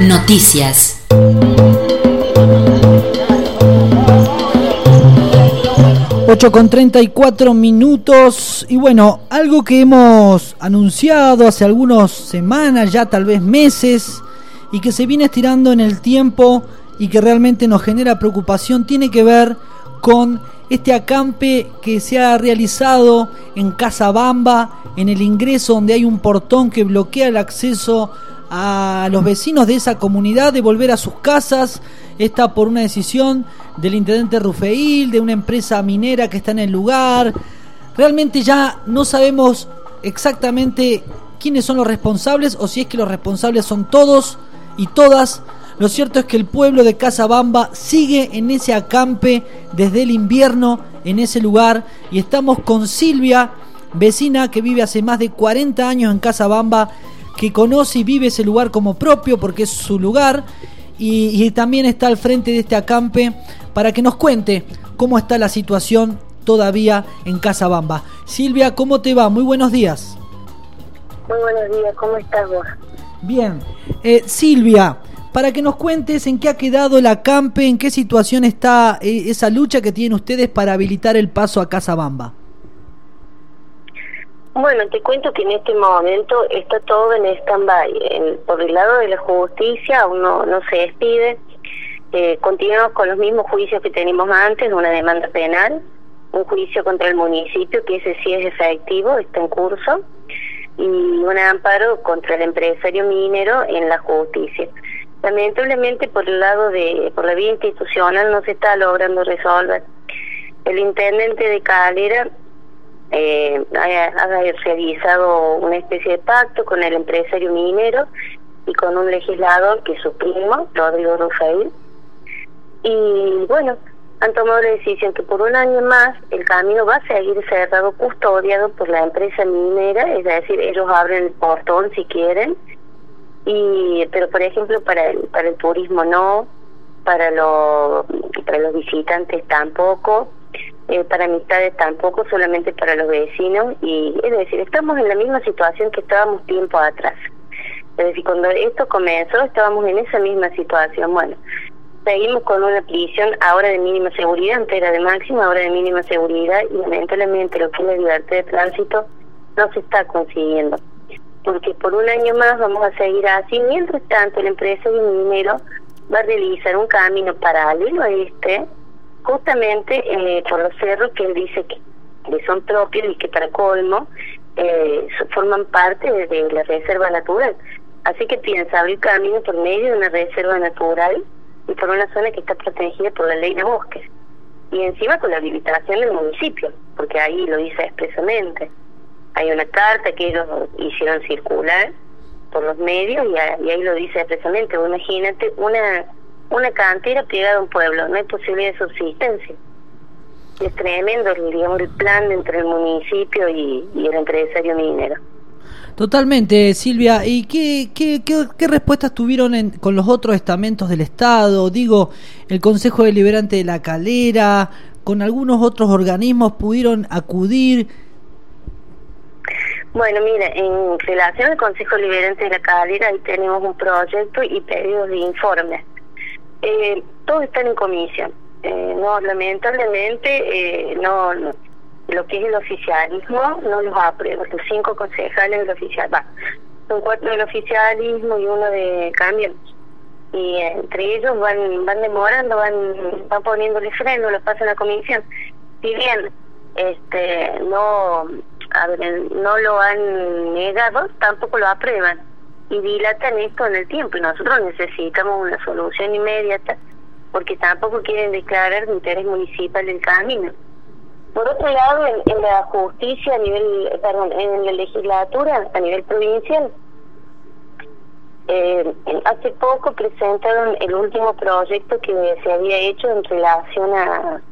Noticias. Ocho con 34 minutos y bueno, algo que hemos anunciado hace algunas semanas, ya tal vez meses, y que se viene estirando en el tiempo y que realmente nos genera preocupación, tiene que ver con este acampe que se ha realizado en Casa Bamba, en el ingreso donde hay un portón que bloquea el acceso a los vecinos de esa comunidad de volver a sus casas. Está por una decisión del intendente Rufeil, de una empresa minera que está en el lugar. Realmente ya no sabemos exactamente quiénes son los responsables o si es que los responsables son todos y todas. Lo cierto es que el pueblo de Casabamba sigue en ese acampe desde el invierno en ese lugar y estamos con Silvia, vecina que vive hace más de 40 años en Casabamba que conoce y vive ese lugar como propio porque es su lugar y, también está al frente de este acampe para que nos cuente cómo está la situación todavía en Casa Bamba. Silvia, ¿cómo te va? Muy buenos días. Muy buenos días, ¿cómo estás vos? Bien. Eh, Silvia, para que nos cuentes en qué ha quedado el acampe, en qué situación está eh, esa lucha que tienen ustedes para habilitar el paso a Casa Bamba. Bueno, te cuento que en este momento está todo en stand-by. Por el lado de la justicia aún no, no se despide. Eh, continuamos con los mismos juicios que teníamos antes, una demanda penal, un juicio contra el municipio, que ese sí es efectivo, está en curso, y un amparo contra el empresario minero en la justicia. Lamentablemente por el lado de, por la vía institucional no se está logrando resolver. El intendente de Calera eh, ha, realizado una especie de pacto con el empresario minero y con un legislador que es su primo, Rodrigo Rafael. Y bueno, han tomado la decisión que por un año más el camino va a seguir cerrado, custodiado por la empresa minera, es decir, ellos abren el portón si quieren, y pero por ejemplo para el, para el turismo no, para, los para los visitantes tampoco, eh, para amistades tampoco, solamente para los vecinos. Y es decir, estamos en la misma situación que estábamos tiempo atrás. Es decir, cuando esto comenzó estábamos en esa misma situación. Bueno, seguimos con una prisión ahora de mínima seguridad, antes era de máxima, ahora de mínima seguridad y lamentablemente lo que es la libertad de tránsito no se está consiguiendo. Porque por un año más vamos a seguir así. Mientras tanto, la empresa de minero va a realizar un camino paralelo a este, justamente eh, por los cerros que él dice que, son propios y que para colmo eh, forman parte de, la reserva natural. Así que piensa abrir camino por medio de una reserva natural y por una zona que está protegida por la ley de bosques. Y encima con la habilitación del municipio, porque ahí lo dice expresamente. Hay una carta que ellos hicieron circular por los medios y, ahí lo dice expresamente. Imagínate una una cantera pegada a un pueblo, no hay posibilidad de subsistencia. Es tremendo, digamos, el plan entre el municipio y, el empresario minero. Totalmente, Silvia. ¿Y qué, qué, qué, respuestas tuvieron con los otros estamentos del Estado? Digo, el Consejo Deliberante de la Calera, con algunos otros organismos pudieron acudir. Bueno, mira, en relación al Consejo Deliberante de la Calera, ahí tenemos un proyecto y pedidos de informes eh, todos están en comisión. Eh, no, lamentablemente, eh, no, lo que es el oficialismo no los aprueba. Los cinco concejales del oficial, va, son cuatro del oficialismo y uno de cambio. Y entre ellos van van demorando, van van poniéndole freno, los pasan a comisión. Si bien este no a ver, no lo han negado, tampoco lo aprueban y dilatan esto en el tiempo y nosotros necesitamos una solución inmediata porque tampoco quieren declarar de interés municipal del camino. Por otro lado, en, la justicia a nivel, perdón, en la legislatura a nivel provincial, eh, hace poco presentaron el último proyecto que se había hecho en relación a,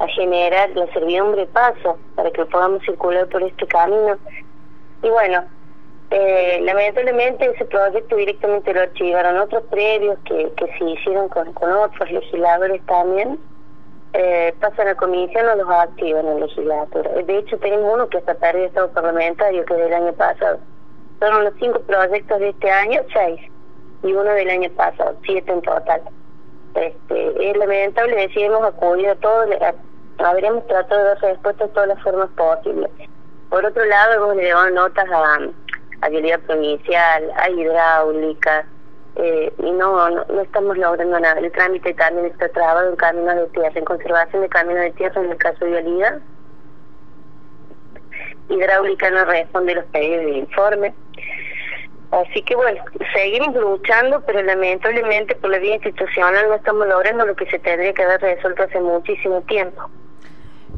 a generar la servidumbre de paso para que podamos circular por este camino. Y bueno, eh, lamentablemente ese proyecto directamente lo archivaron otros previos que, que se hicieron con, con otros legisladores también. Eh, pasan a comisión o los activan en la legislatura. De hecho, tenemos uno que hasta perdió estado parlamentario, que es del año pasado. Son los cinco proyectos de este año, seis. y uno del año pasado, siete en total. Este, es lamentable, decir, hemos acudido a todos, habríamos tratado de dar respuesta de todas las formas posibles. Por otro lado, hemos llevado notas a Vialidad Provincial, a Hidráulica, eh, y no, no, estamos logrando nada. El trámite también está trabado en caminos de tierra, en conservación de caminos de tierra en el caso de Vialidad. Hidráulica no responde los pedidos de informe. Así que bueno, seguimos luchando, pero lamentablemente por la vía institucional no estamos logrando lo que se tendría que haber resuelto hace muchísimo tiempo.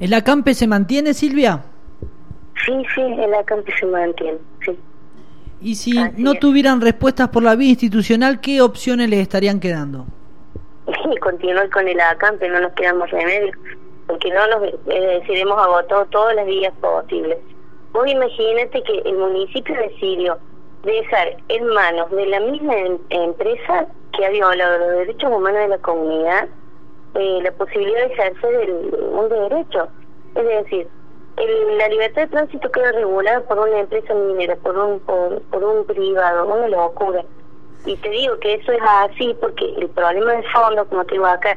¿El acampe se mantiene, Silvia? Sí, sí, el acampe se mantiene. Y si no tuvieran respuestas por la vía institucional, ¿qué opciones les estarían quedando? Y continuar con el acampe, no nos quedamos remedio, porque no nos, es decir, hemos agotado todas las vías posibles. Vos imagínate que el municipio de Sirio dejar en manos de la misma em-, empresa que ha violado los derechos humanos de la comunidad eh, la posibilidad de ejercer un derecho. Es decir, la libertad de tránsito queda regulada por una empresa minera, por un, por, un privado, una locura. Y te digo que eso es así porque el problema de fondo, como te digo acá,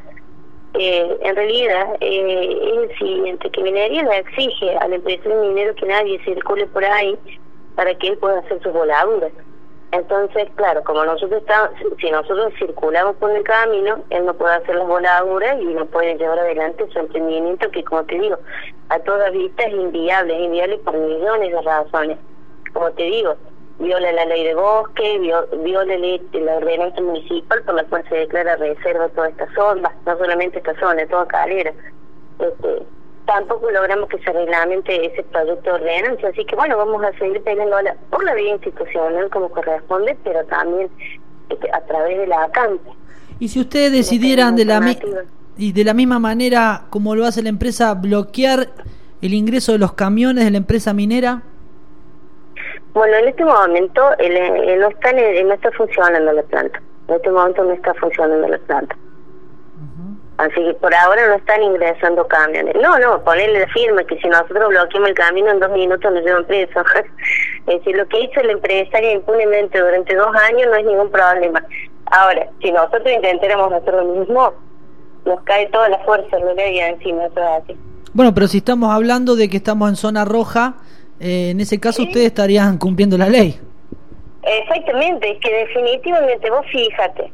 eh, en realidad eh, es el siguiente, que Minería le exige al empresario minero que nadie circule por ahí para que él pueda hacer sus voladuras. Entonces, claro, como nosotros estamos, si nosotros circulamos por el camino, él no puede hacer las voladuras y no puede llevar adelante su emprendimiento que, como te digo, a toda vista es inviable, es inviable por millones de razones. Como te digo, viola la ley de bosque, viola la ordenanza municipal por la cual se declara reserva toda esta zona, no solamente esta zona, toda calera. Este, tampoco logramos que se reglamente ese proyecto de ordenanza, así que bueno, vamos a seguir peleando por la vía institucional como corresponde, pero también este, a través de la ACAMPE. Y si ustedes decidieran de la, y de la misma manera como lo hace la empresa, bloquear el ingreso de los camiones de la empresa minera? Bueno, en este momento no, está, no está funcionando la planta. En este momento no está funcionando la planta. Así que por ahora no están ingresando camiones. No, no, ponerle la firma que si nosotros bloqueamos el camino en dos minutos nos llevan preso. es decir, lo que hizo la empresaria impunemente durante dos años no es ningún problema. Ahora, si nosotros intentáramos hacer lo mismo, nos cae toda la fuerza de la encima, eso así. Bueno, pero si estamos hablando de que estamos en zona roja, eh, en ese caso ustedes estarían cumpliendo la ley. Exactamente, es que definitivamente vos fíjate,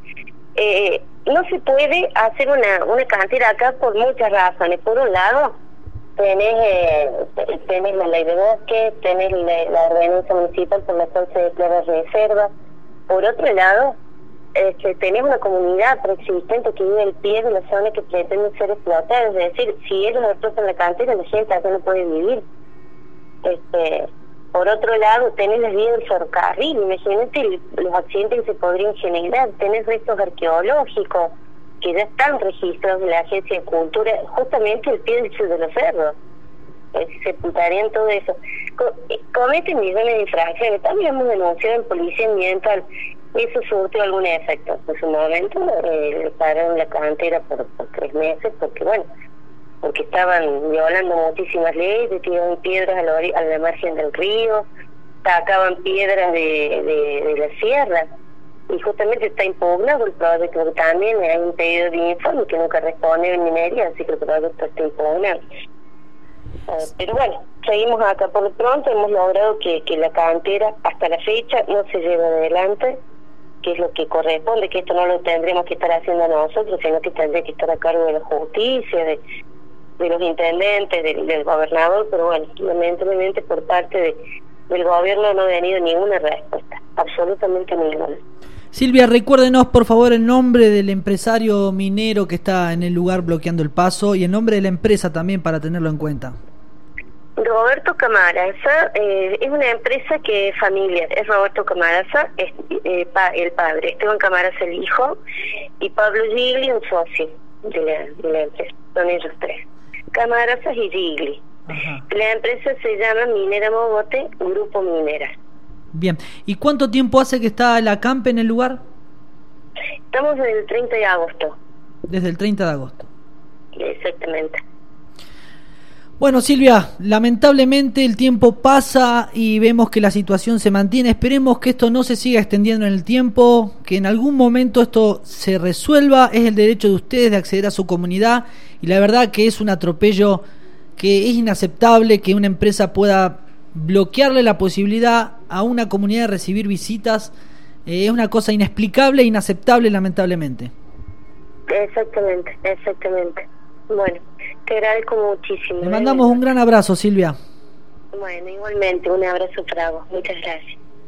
eh, no se puede hacer una, una cantera acá por muchas razones. Por un lado, tenés, eh, tenés la ley de bosque, tenés la, la ordenanza municipal por la cual se declara reserva. Por otro lado, este, tenés una comunidad preexistente que vive al pie de la zona que pretende ser explotada. Es decir, si ellos explotan la cantera, la gente acá no puede vivir. Este, por otro lado, tenés las vías del ferrocarril, imagínate los accidentes que se podrían generar, tenés restos arqueológicos que ya están registrados en la Agencia de Cultura, justamente el pie de los cerros. Eh, se sepultarían todo eso. Eh, cometen millones de infracciones, también hemos denunciado en Policía Ambiental, eso surtió algún efecto. En su momento eh, pararon la cantera por, por tres meses, porque bueno, porque estaban violando muchísimas leyes, tiraban piedras a la, a la margen del río, sacaban piedras de, de, la sierra. Y justamente está impugnado el proyecto, que también hay un pedido de informe que nunca responde en minería, así que el proyecto está impugnado. Eh, pero bueno, seguimos acá por lo pronto, hemos logrado que, que la cantera hasta la fecha no se lleve adelante, que es lo que corresponde, que esto no lo tendremos que estar haciendo nosotros, sino que tendría que estar a cargo de la justicia, de, de los intendentes, del, gobernador, pero bueno, lamentablemente por parte de, del gobierno no ha venido ninguna respuesta, absolutamente ninguna. Silvia, recuérdenos por favor el nombre del empresario minero que está en el lugar bloqueando el paso y el nombre de la empresa también para tenerlo en cuenta. Roberto Camaraza eh, es una empresa que es familiar, es Roberto Camaraza, es, eh, el padre, Esteban Camaraza el hijo y Pablo Gigli un socio de la, de la empresa, son ellos tres. Camarasas y Gigli. La empresa se llama Minera Mogote, Grupo Minera. Bien, ¿y cuánto tiempo hace que está la CAMPE en el lugar? Estamos desde el 30 de agosto. Desde el 30 de agosto. Exactamente. Bueno, Silvia, lamentablemente el tiempo pasa y vemos que la situación se mantiene. Esperemos que esto no se siga extendiendo en el tiempo, que en algún momento esto se resuelva. Es el derecho de ustedes de acceder a su comunidad y la verdad que es un atropello que es inaceptable que una empresa pueda bloquearle la posibilidad a una comunidad de recibir visitas. Eh, es una cosa inexplicable e inaceptable, lamentablemente. Exactamente, exactamente. Bueno, te agradezco muchísimo. Le mandamos un gran abrazo, Silvia. Bueno, igualmente, un abrazo para vos. Muchas gracias.